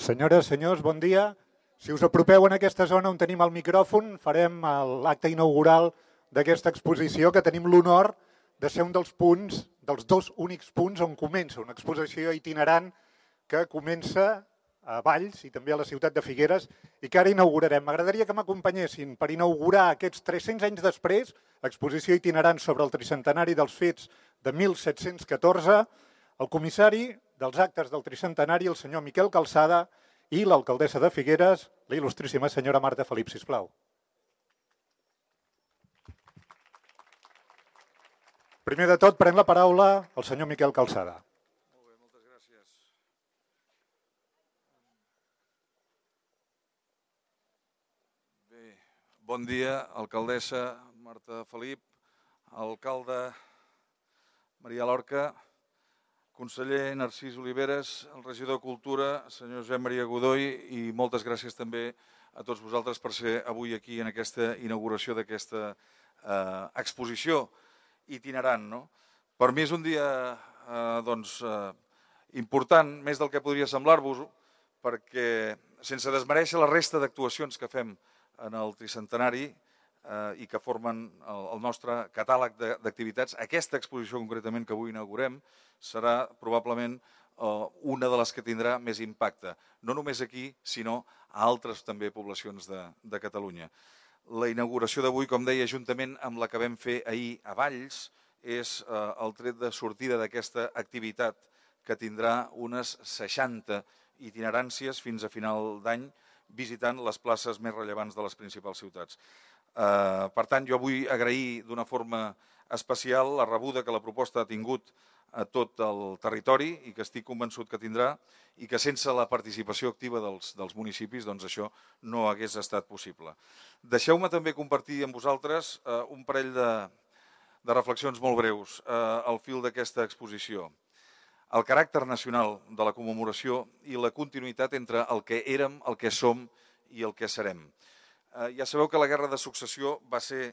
Senyores, senyors, bon dia. Si us apropeu en aquesta zona on tenim el micròfon, farem l'acte inaugural d'aquesta exposició que tenim l'honor de ser un dels punts, dels dos únics punts on comença una exposició itinerant que comença a Valls i també a la ciutat de Figueres i que ara inaugurarem. M'agradaria que m'acompanyessin per inaugurar aquests 300 anys després, exposició itinerant sobre el tricentenari dels fets de 1714, el comissari dels actes del tricentenari, el senyor Miquel Calçada, i l'alcaldessa de Figueres, la il·lustríssima senyora Marta Felip, sisplau. Primer de tot, pren la paraula el senyor Miquel Calçada. Molt bé, moltes gràcies. Bé, bon dia, alcaldessa Marta Felip, alcalde Maria Lorca, conseller Narcís Oliveres, el regidor de Cultura, senyor Josep Maria Godoy, i moltes gràcies també a tots vosaltres per ser avui aquí en aquesta inauguració d'aquesta eh, exposició itinerant. No? Per mi és un dia eh, doncs, eh, important, més del que podria semblar-vos, perquè sense desmereixer la resta d'actuacions que fem en el tricentenari, eh, i que formen el, el nostre catàleg d'activitats. Aquesta exposició concretament que avui inaugurem serà probablement eh, una de les que tindrà més impacte, no només aquí, sinó a altres també poblacions de, de Catalunya. La inauguració d'avui, com deia, juntament amb la que vam fer ahir a Valls, és eh, el tret de sortida d'aquesta activitat que tindrà unes 60 itineràncies fins a final d'any visitant les places més rellevants de les principals ciutats. Eh, per tant, jo vull agrair d'una forma especial la rebuda que la proposta ha tingut a tot el territori i que estic convençut que tindrà i que sense la participació activa dels, dels municipis doncs això no hagués estat possible. Deixeu-me també compartir amb vosaltres eh, un parell de, de reflexions molt breus eh, al fil d'aquesta exposició. El caràcter nacional de la commemoració i la continuïtat entre el que érem, el que som i el que serem. Eh, ja sabeu que la guerra de successió va ser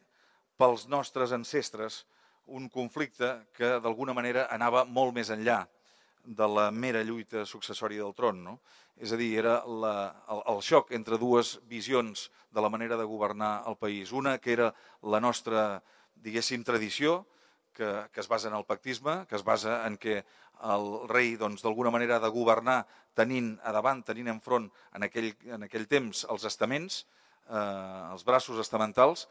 pels nostres ancestres un conflicte que d'alguna manera anava molt més enllà de la mera lluita successòria del tron. No? És a dir, era la, el, el xoc entre dues visions de la manera de governar el país. Una que era la nostra, diguéssim, tradició, que, que es basa en el pactisme, que es basa en que el rei doncs, d'alguna doncs, manera ha de governar tenint a davant, tenint enfront en aquell, en aquell temps els estaments, eh, els braços estamentals,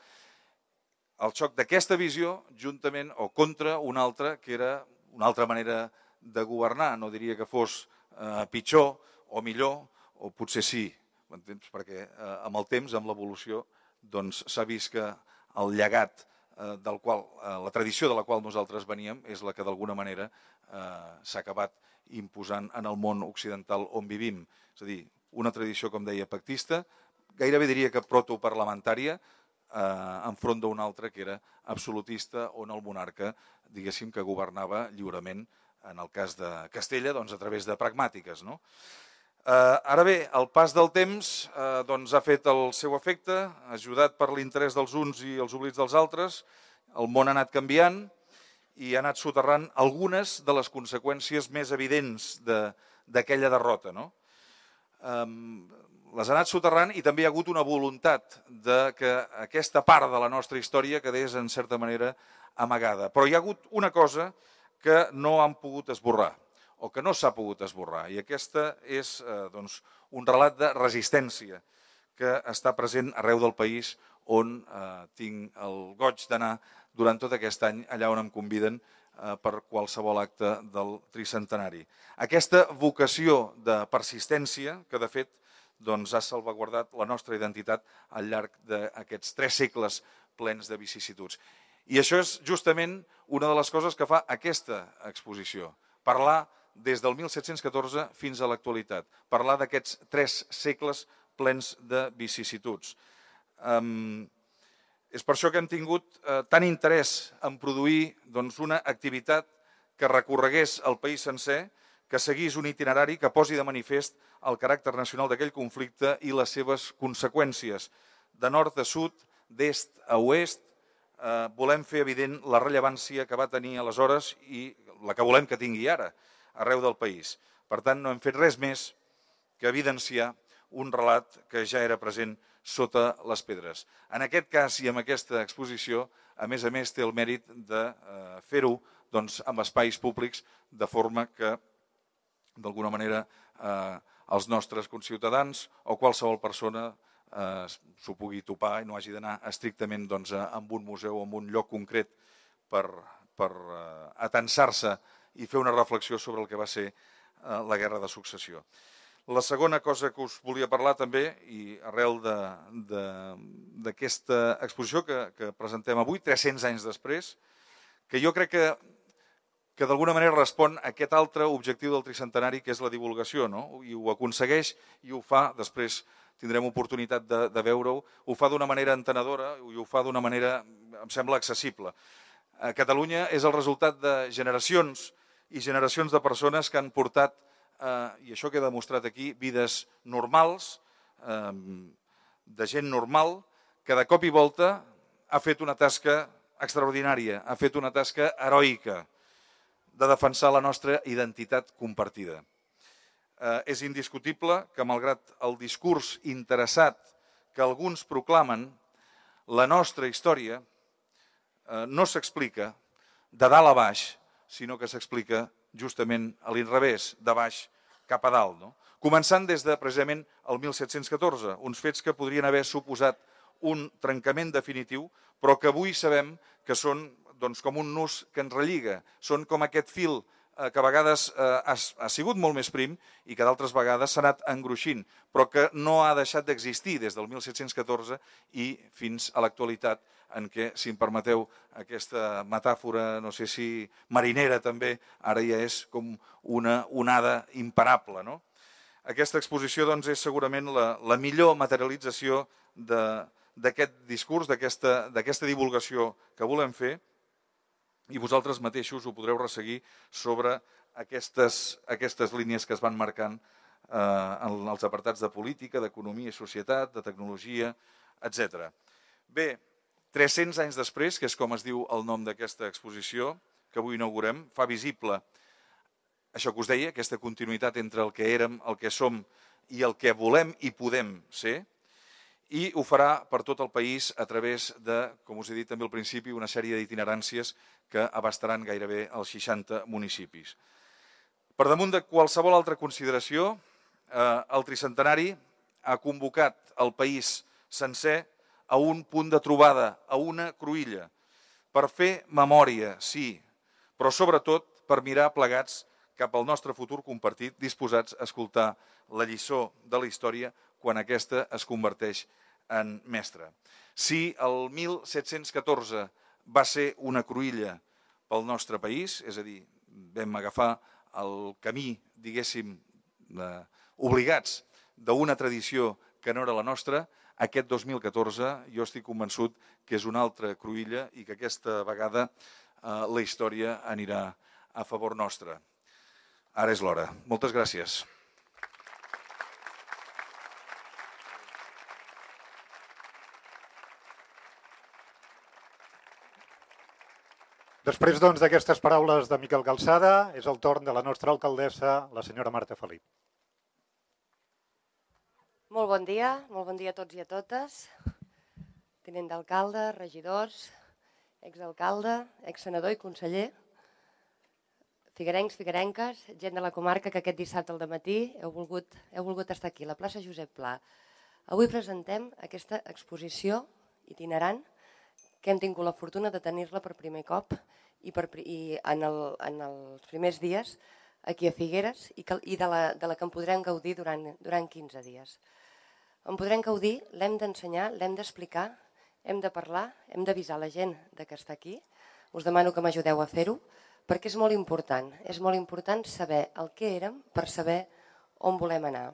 el xoc d'aquesta visió juntament o contra una altra que era una altra manera de governar, no diria que fos eh, pitjor o millor, o potser sí, perquè eh, amb el temps, amb l'evolució, doncs s'ha vist que el llegat eh, del qual, eh, la tradició de la qual nosaltres veníem és la que d'alguna manera eh, s'ha acabat imposant en el món occidental on vivim. És a dir, una tradició, com deia, pactista, gairebé diria que protoparlamentària, eh, enfront d'una altra que era absolutista, on el monarca, diguéssim, que governava lliurement, en el cas de Castella, doncs, a través de pragmàtiques. No? Eh, ara bé, el pas del temps eh, doncs, ha fet el seu efecte, ajudat per l'interès dels uns i els oblits dels altres, el món ha anat canviant i ha anat soterrant algunes de les conseqüències més evidents d'aquella de, derrota. No? les ha anat soterrant i també hi ha hagut una voluntat de que aquesta part de la nostra història quedés en certa manera amagada. Però hi ha hagut una cosa que no han pogut esborrar o que no s'ha pogut esborrar i aquesta és eh, doncs, un relat de resistència que està present arreu del país on eh, tinc el goig d'anar durant tot aquest any allà on em conviden eh, per qualsevol acte del tricentenari. Aquesta vocació de persistència que de fet doncs, ha salvaguardat la nostra identitat al llarg d'aquests tres segles plens de vicissituds. I això és justament una de les coses que fa aquesta exposició, parlar des del 1714 fins a l'actualitat, parlar d'aquests tres segles plens de vicissituds. Um, és per això que hem tingut eh, tant interès en produir doncs, una activitat que recorregués el país sencer, que seguís un itinerari que posi de manifest el caràcter nacional d'aquell conflicte i les seves conseqüències. De nord a sud, d'est a oest, eh, volem fer evident la rellevància que va tenir aleshores i la que volem que tingui ara arreu del país. Per tant, no hem fet res més que evidenciar un relat que ja era present sota les pedres. En aquest cas i amb aquesta exposició, a més a més, té el mèrit de eh, fer-ho doncs, amb espais públics de forma que, d'alguna manera, eh, els nostres conciutadans o qualsevol persona eh, s'ho pugui topar i no hagi d'anar estrictament doncs, a, a un museu o a un lloc concret per, per eh, atensar-se i fer una reflexió sobre el que va ser eh, la Guerra de Successió. La segona cosa que us volia parlar també, i arrel d'aquesta exposició que, que presentem avui, 300 anys després, que jo crec que, que d'alguna manera respon a aquest altre objectiu del tricentenari, que és la divulgació, no? i ho aconsegueix i ho fa, després tindrem oportunitat de, de veure-ho, ho fa d'una manera entenedora i ho fa d'una manera, em sembla, accessible. A Catalunya és el resultat de generacions i generacions de persones que han portat eh, i això que he demostrat aquí, vides normals, eh, de gent normal, que de cop i volta ha fet una tasca extraordinària, ha fet una tasca heroica de defensar la nostra identitat compartida. Eh, és indiscutible que, malgrat el discurs interessat que alguns proclamen, la nostra història eh, no s'explica de dalt a baix, sinó que s'explica justament a l'inrevés, de baix cap a dalt. No? Començant des de precisament el 1714, uns fets que podrien haver suposat un trencament definitiu, però que avui sabem que són doncs, com un nus que ens relliga, són com aquest fil eh, que a vegades eh, ha, ha sigut molt més prim i que d'altres vegades s'ha anat engruixint, però que no ha deixat d'existir des del 1714 i fins a l'actualitat en què, si em permeteu aquesta metàfora, no sé si marinera també, ara ja és com una onada imparable. No? Aquesta exposició doncs, és segurament la, la millor materialització d'aquest discurs, d'aquesta divulgació que volem fer, i vosaltres mateixos ho podreu resseguir sobre aquestes, aquestes línies que es van marcant eh, en els apartats de política, d'economia i societat, de tecnologia, etc. Bé, 300 anys després, que és com es diu el nom d'aquesta exposició, que avui inaugurem, fa visible això que us deia, aquesta continuïtat entre el que érem, el que som i el que volem i podem ser, i ho farà per tot el país a través de, com us he dit també al principi, una sèrie d'itineràncies que abastaran gairebé els 60 municipis. Per damunt de qualsevol altra consideració, eh, el tricentenari ha convocat el país sencer a un punt de trobada, a una cruïlla, per fer memòria, sí, però sobretot per mirar plegats cap al nostre futur compartit, disposats a escoltar la lliçó de la història quan aquesta es converteix en mestre. Si el 1714 va ser una cruïlla pel nostre país, és a dir, vam agafar el camí, diguéssim, eh, obligats d'una tradició que no era la nostra, aquest 2014 jo estic convençut que és una altra cruïlla i que aquesta vegada eh, la història anirà a favor nostre. Ara és l'hora. Moltes gràcies. Després doncs, d'aquestes doncs, paraules de Miquel Calçada, és el torn de la nostra alcaldessa, la senyora Marta Felip. Molt bon dia, molt bon dia a tots i a totes. Tinent d'alcalde, regidors, exalcalde, exsenador i conseller, figuerencs, figuerenques, gent de la comarca que aquest dissabte al matí heu volgut, heu volgut estar aquí, a la plaça Josep Pla. Avui presentem aquesta exposició itinerant que hem tingut la fortuna de tenir-la per primer cop i, per, i en, el, en els primers dies aquí a Figueres i, que, i de, la, de la que en podrem gaudir durant, durant 15 dies. En podrem gaudir, l'hem d'ensenyar, l'hem d'explicar, hem de parlar, hem d'avisar la gent de que està aquí. Us demano que m'ajudeu a fer-ho, perquè és molt important. És molt important saber el que érem per saber on volem anar.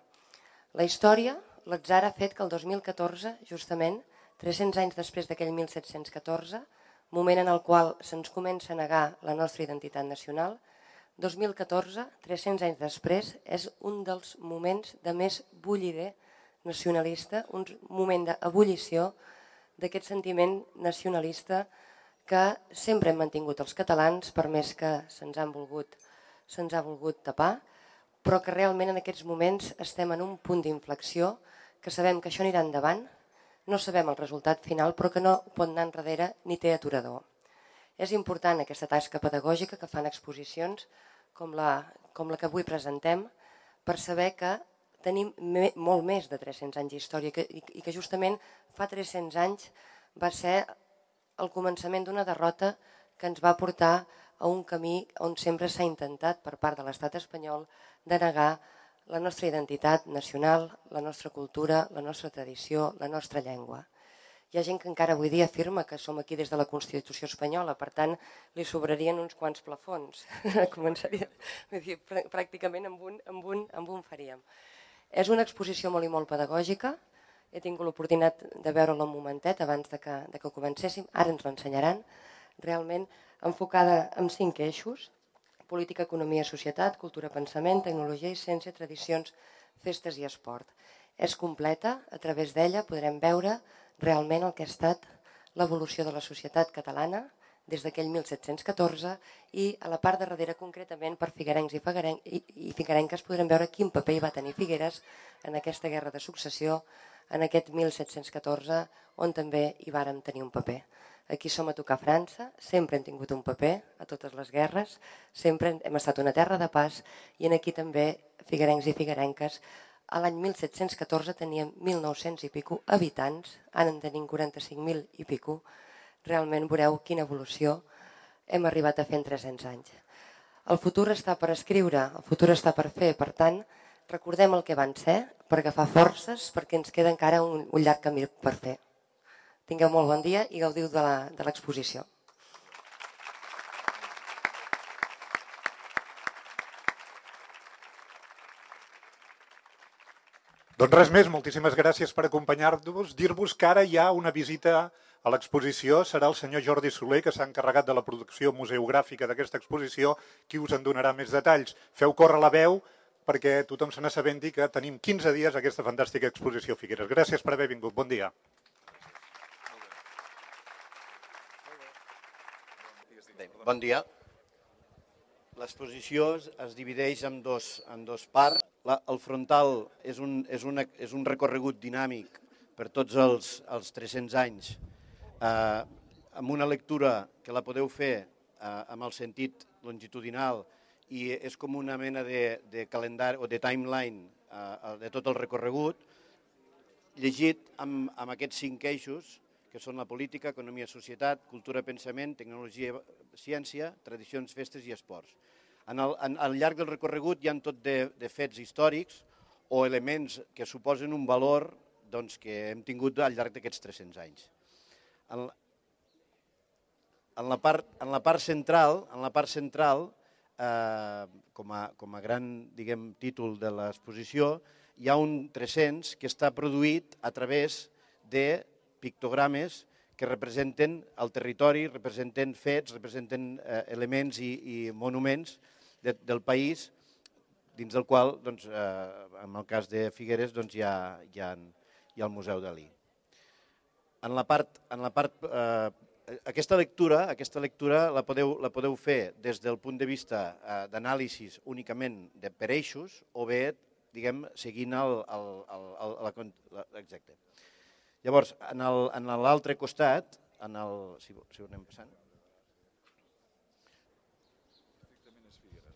La història, l'atzar ha fet que el 2014, justament, 300 anys després d'aquell 1714, moment en el qual se'ns comença a negar la nostra identitat nacional, 2014, 300 anys després, és un dels moments de més bullider nacionalista, un moment d'ebullició d'aquest sentiment nacionalista que sempre hem mantingut els catalans, per més que se'ns han volgut se'ns ha volgut tapar, però que realment en aquests moments estem en un punt d'inflexió, que sabem que això anirà endavant, no sabem el resultat final, però que no pot anar enrere ni té aturador. És important aquesta tasca pedagògica que fan exposicions com la, com la que avui presentem per saber que tenim me, molt més de 300 anys d'història que, i, i que justament fa 300 anys va ser el començament d'una derrota que ens va portar a un camí on sempre s'ha intentat per part de l'estat espanyol de negar la nostra identitat nacional, la nostra cultura, la nostra tradició, la nostra llengua. Hi ha gent que encara avui dia afirma que som aquí des de la Constitució espanyola, per tant, li sobrarien uns quants plafons. Començaria, dir, pràcticament amb un, amb, un, amb un faríem. És una exposició molt i molt pedagògica, he tingut l'oportunitat de veure-la un momentet abans de que, de que comencéssim, ara ens l'ensenyaran, realment enfocada en cinc eixos, política, economia, societat, cultura, pensament, tecnologia i ciència, tradicions, festes i esport. És completa, a través d'ella podrem veure realment el que ha estat l'evolució de la societat catalana des d'aquell 1714 i a la part de darrere concretament per figuerencs i, figuerenc, i, i figuerenques podrem veure quin paper hi va tenir Figueres en aquesta guerra de successió en aquest 1714 on també hi vàrem tenir un paper. Aquí som a tocar França, sempre hem tingut un paper a totes les guerres, sempre hem estat una terra de pas i en aquí també, figuerencs i figuerenques, a l'any 1714 teníem 1.900 i pico habitants, ara en tenim 45.000 i pico. Realment veureu quina evolució hem arribat a fer en 300 anys. El futur està per escriure, el futur està per fer, per tant, recordem el que van ser per agafar forces perquè ens queda encara un, un llarg camí per fer. Tingueu molt bon dia i gaudiu de l'exposició. Doncs res més, moltíssimes gràcies per acompanyar-nos. Dir-vos que ara hi ha una visita a l'exposició. Serà el senyor Jordi Soler, que s'ha encarregat de la producció museogràfica d'aquesta exposició, qui us en donarà més detalls. Feu córrer la veu perquè tothom se n'assabenti que tenim 15 dies aquesta fantàstica exposició Figueres. Gràcies per haver vingut. Bon dia. Bon dia. L'exposició es divideix en dos, en dos parts. La, el frontal és un, és, una, és un recorregut dinàmic per tots els, els 300 anys, eh, amb una lectura que la podeu fer eh, amb el sentit longitudinal i és com una mena de, de calendari o de timeline eh, de tot el recorregut, llegit amb, amb aquests cinc eixos que són la política, economia, societat, cultura, pensament, tecnologia, ciència, tradicions, festes i esports. En el, en, al llarg del recorregut hi han tot de, de fets històrics o elements que suposen un valor doncs, que hem tingut al llarg d'aquests 300 anys. En, en, la part, en la part central, en la part central eh, com, a, com a gran diguem, títol de l'exposició, hi ha un 300 que està produït a través de pictogrames que representen el territori, representen fets, representen eh, elements i, i monuments de, del país dins del qual, doncs, eh, en el cas de Figueres, doncs, hi, ha, hi, ha, hi ha el Museu Dalí. En la part, en la part eh, aquesta lectura, aquesta lectura la podeu, la podeu fer des del punt de vista eh, d'anàlisi únicament de per eixos o bé, diguem, seguint el, el, el, el, el, el, exacte. Llavors, en l'altre costat, en el, si, si ho anem passant,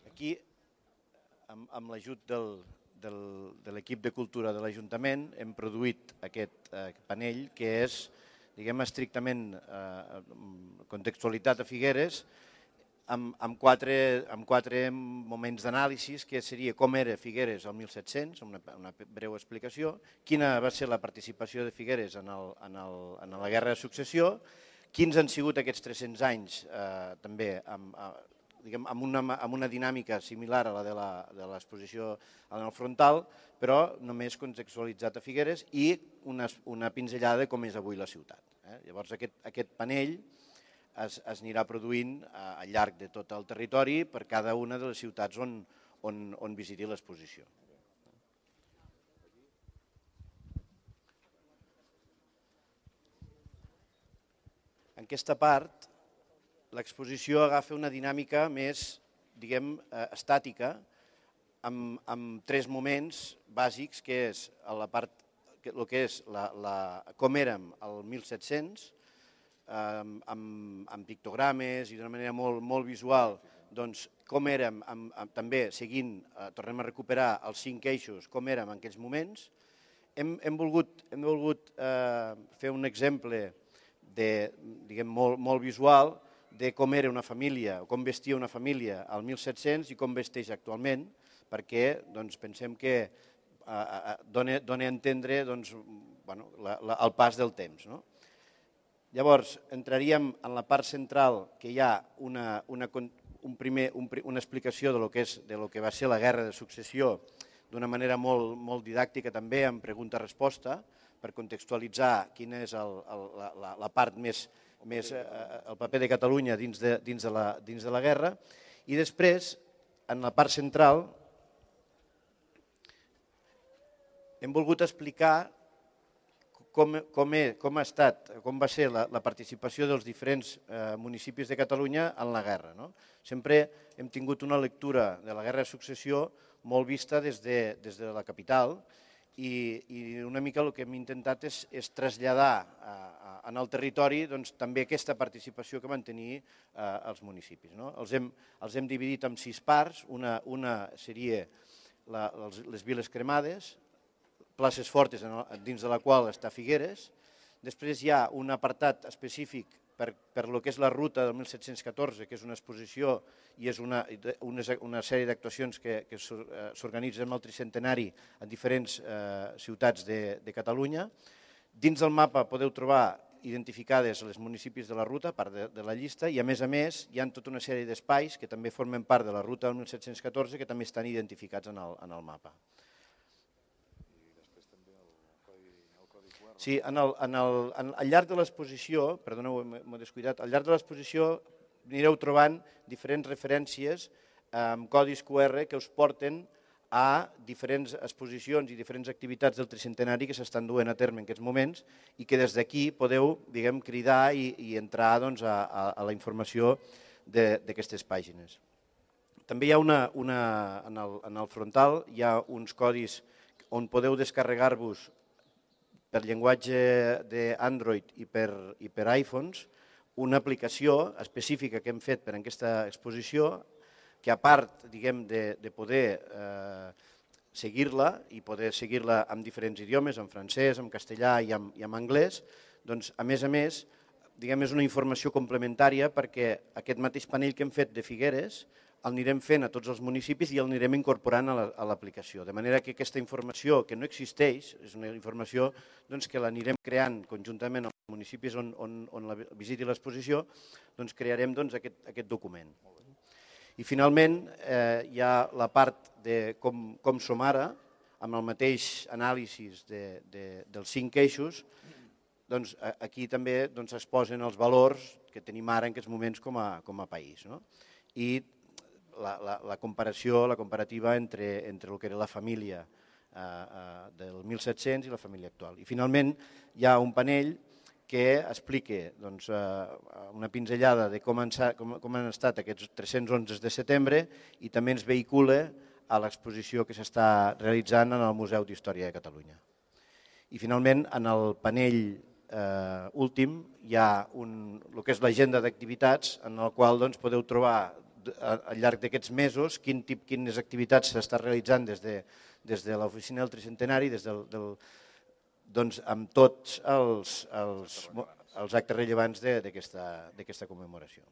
aquí, amb, amb l'ajut del, del, de l'equip de cultura de l'Ajuntament, hem produït aquest eh, panell que és, diguem, estrictament eh, contextualitat a Figueres, amb, amb, quatre, amb quatre moments d'anàlisi, que seria com era Figueres al 1700, una, una breu explicació, quina va ser la participació de Figueres en, el, en, el, en la Guerra de Successió, quins han sigut aquests 300 anys eh, també amb, diguem, amb, una, amb una dinàmica similar a la de l'exposició en el frontal, però només contextualitzat a Figueres i una, una pinzellada de com és avui la ciutat. Eh? Llavors aquest, aquest panell es, es anirà produint eh, al llarg de tot el territori per cada una de les ciutats on, on, on visiti l'exposició. En aquesta part, l'exposició agafa una dinàmica més, diguem, eh, estàtica, amb, amb tres moments bàsics, que és a la part, el que és la, la, com érem al 1700, amb, amb, pictogrames i d'una manera molt, molt visual, doncs com érem, amb, amb, també seguint, eh, tornem a recuperar els cinc eixos, com érem en aquells moments. Hem, hem volgut, hem volgut eh, fer un exemple de, diguem, molt, molt visual de com era una família, com vestia una família al 1700 i com vesteix actualment, perquè doncs, pensem que eh, eh, dona, dona a entendre doncs, bueno, la, la, el pas del temps. No? Llavors, entraríem en la part central, que hi ha una, una, un primer, un, una explicació de lo, que és, de lo que va ser la guerra de successió d'una manera molt, molt didàctica també, amb pregunta-resposta, per contextualitzar quina és el, el, la, la part més, més eh, el paper de Catalunya dins de, dins, de la, dins de la guerra. I després, en la part central, hem volgut explicar com, com, he, com ha estat, com va ser la, la participació dels diferents eh, municipis de Catalunya en la guerra. No? Sempre hem tingut una lectura de la guerra de successió molt vista des de, des de la capital i, i una mica el que hem intentat és, és traslladar a, a, en el territori doncs, també aquesta participació que van tenir eh, els municipis. No? Els, hem, els hem dividit en sis parts, una, una seria la, les, les viles cremades, places fortes dins de la qual està Figueres. Després hi ha un apartat específic per, per lo que és la ruta del 1714, que és una exposició i és una, una, una sèrie d'actuacions que, que eh, s'organitzen amb el tricentenari en diferents eh, ciutats de, de Catalunya. Dins del mapa podeu trobar identificades els municipis de la ruta, part de, de la llista, i a més a més hi ha tota una sèrie d'espais que també formen part de la ruta del 1714 que també estan identificats en el, en el mapa. Sí, en el, en el, en, al llarg de l'exposició, perdoneu, m'he descuidat, al llarg de l'exposició anireu trobant diferents referències amb codis QR que us porten a diferents exposicions i diferents activitats del tricentenari que s'estan duent a terme en aquests moments i que des d'aquí podeu diguem, cridar i, i entrar doncs, a, a, a la informació d'aquestes pàgines. També hi ha una, una, en, el, en el frontal hi ha uns codis on podeu descarregar-vos per llenguatge d'Android i per, i per iPhones una aplicació específica que hem fet per a aquesta exposició que a part diguem, de, de poder eh, seguir-la i poder seguir-la en diferents idiomes, en francès, en castellà i en, i en anglès, doncs, a més a més, diguem, és una informació complementària perquè aquest mateix panell que hem fet de Figueres el anirem fent a tots els municipis i el anirem incorporant a l'aplicació. De manera que aquesta informació, que no existeix, és una informació doncs, que l'anirem creant conjuntament amb els municipis on, on, on la visiti l'exposició, doncs crearem doncs, aquest, aquest document. I finalment eh, hi ha la part de com, com som ara, amb el mateix anàlisi de, de, dels cinc eixos, doncs, aquí també doncs, es posen els valors que tenim ara en aquests moments com a, com a país. No? I la, la, la comparació, la comparativa entre, entre el que era la família eh, eh, del 1700 i la família actual. I finalment hi ha un panell que explica doncs, eh, una pinzellada de com han, com, com han estat aquests 311 de setembre i també ens vehicula a l'exposició que s'està realitzant en el Museu d'Història de Catalunya. I finalment, en el panell eh, últim hi ha un, el que és l'agenda d'activitats en el qual doncs, podeu trobar al llarg d'aquests mesos quin tip, quines activitats s'està realitzant des de, des de l'oficina del Tricentenari, des del, del, doncs, amb tots els, els, els actes rellevants d'aquesta commemoració.